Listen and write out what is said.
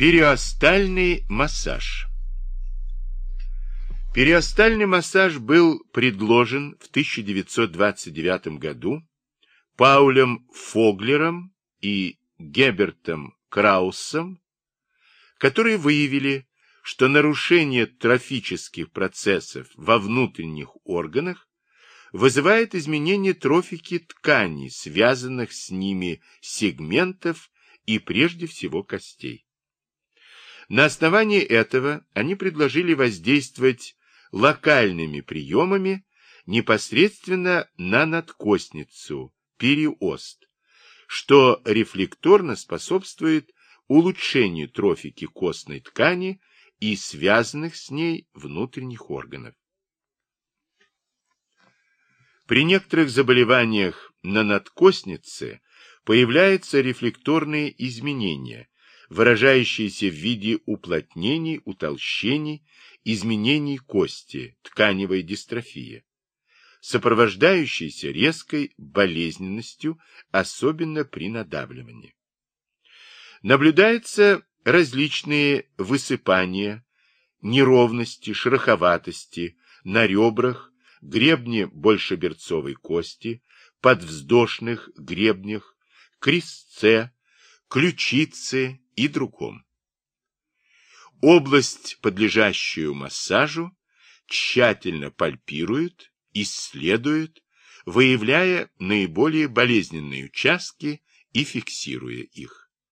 Периостальный массаж Периостальный массаж был предложен в 1929 году Паулем Фоглером и Гебертом Краусом, которые выявили, что нарушение трофических процессов во внутренних органах вызывает изменение трофики тканей, связанных с ними сегментов и прежде всего костей. На основании этого они предложили воздействовать локальными приемами непосредственно на надкостницу, периост, что рефлекторно способствует улучшению трофики костной ткани и связанных с ней внутренних органов. При некоторых заболеваниях на надкостнице появляются рефлекторные изменения, выражающиеся в виде уплотнений, утолщений, изменений кости, тканевой дистрофии, сопровождающиеся резкой болезненностью, особенно при надавливании. Наблюдаются различные высыпания, неровности, шероховатости на ребрах, гребне большеберцовой кости, подвздошных гребнях, крестце, ключице и другом. Область, подлежащую массажу, тщательно пальпируют, исследуют, выявляя наиболее болезненные участки и фиксируя их.